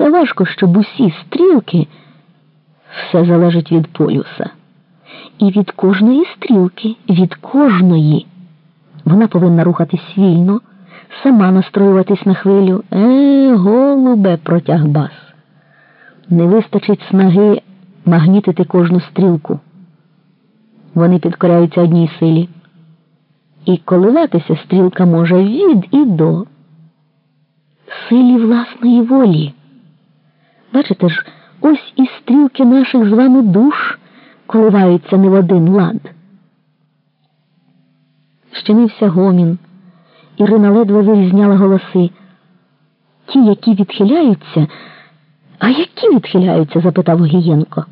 Це важко, щоб усі стрілки все залежить від полюса. І від кожної стрілки, від кожної. Вона повинна рухатись вільно, сама настроюватись на хвилю. Е, голубе, протяг бас. Не вистачить снаги магнітити кожну стрілку. Вони підкоряються одній силі. І коливатися стрілка може від і до силі власної волі. Бачите ж, ось і стрілки наших з вами душ коливаються не в один лад. Щинився гомін. Ірина ледве вирізняла голоси. Ті, які відхиляються, а які відхиляються? запитав Огієнко.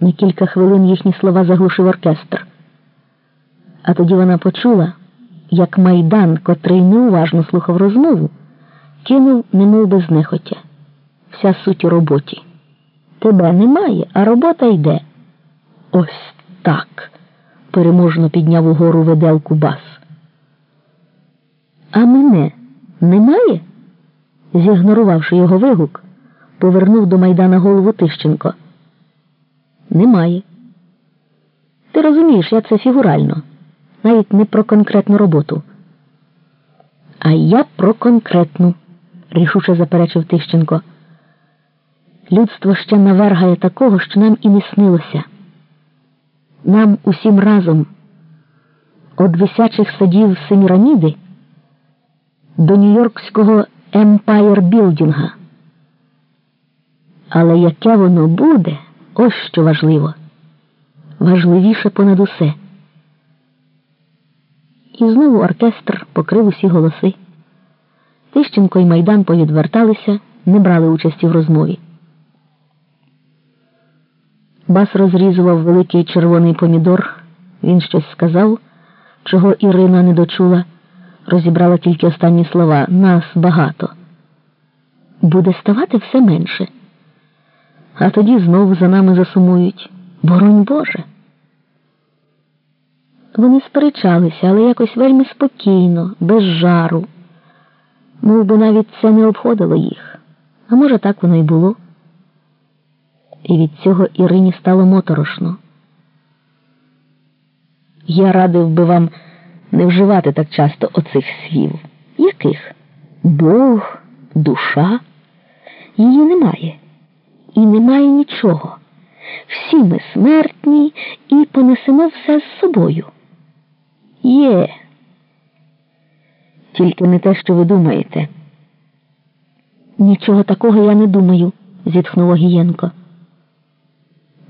На кілька хвилин їхні слова заглушив оркестр. А тоді вона почула, як майдан, котрий неуважно слухав розмову, кинув, немов без нехотя. Вся суть у роботі. Тебе немає, а робота йде. Ось так. переможно підняв угору виделку бас. А мене немає? зігнорувавши його вигук, повернув до майдана голову Тищенко. Немає. Ти розумієш, я це фігурально, навіть не про конкретну роботу. А я про конкретну, рішуче заперечив Тищенко. Людство ще навергає такого, що нам і не снилося. Нам усім разом від висячих садів Семіраміди до Нью-Йоркського Емпайр Білдінга. Але яке воно буде, ось що важливо. Важливіше понад усе. І знову оркестр покрив усі голоси. Тищенко і Майдан повідверталися, не брали участі в розмові. Бас розрізував великий червоний помідор. Він щось сказав, чого Ірина не дочула, розібрала тільки останні слова нас багато. Буде ставати все менше. А тоді знову за нами засумують. Боронь Боже. Вони сперечалися, але якось вельми спокійно, без жару. Мов би навіть це не обходило їх. А може, так воно й було і від цього Ірині стало моторошно. Я радив би вам не вживати так часто оцих слів. Яких? Бог, душа? Її немає. І немає нічого. Всі ми смертні і понесемо все з собою. Є. Тільки не те, що ви думаєте. Нічого такого я не думаю, зітхнув Огієнко.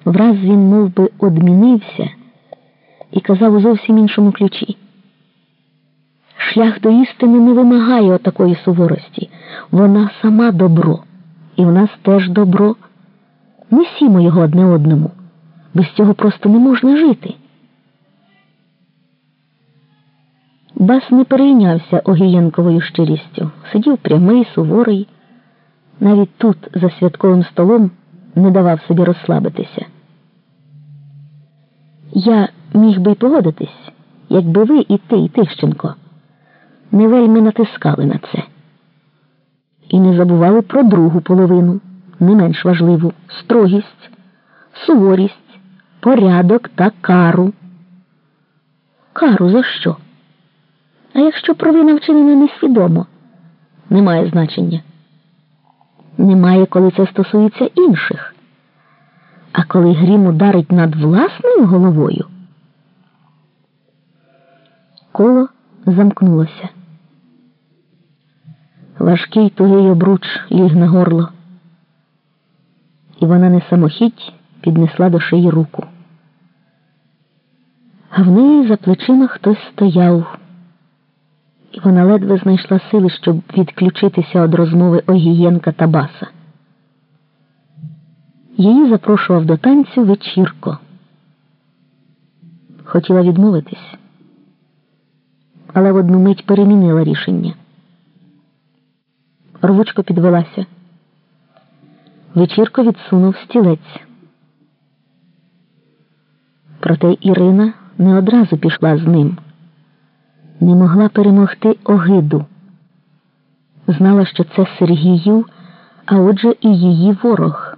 Враз він мов би, одмінився і казав у зовсім іншому ключі. Шлях до істини не вимагає отакої суворості. Вона сама добро, і в нас теж добро. Несімо його одне одному. Без цього просто не можна жити. Бас не перейнявся Огієнковою щирістю, сидів прямий, суворий, навіть тут, за святковим столом, не давав собі розслабитися. Я міг би й погодитись, якби ви і ти, і Тищенко не вельми натискали на це. І не забували про другу половину, не менш важливу строгість, суворість, порядок та кару. Кару за що? А якщо провина вчинена несвідомо, немає значення. Немає, коли це стосується інших. А коли грім ударить над власною головою, коло замкнулося. Важкий тугий обруч ліг на горло, і вона не самохідь піднесла до шиї руку. А в неї за плечима хтось стояв, і вона ледве знайшла сили, щоб відключитися від розмови Огієнка та Баса. Її запрошував до танцю вечірко. Хотіла відмовитись, але в одну мить перемінила рішення. Рвучко підвелася. Вечірко відсунув стілець. Проте Ірина не одразу пішла з ним, не могла перемогти огиду. Знала, що це Сергію а отже і її ворог.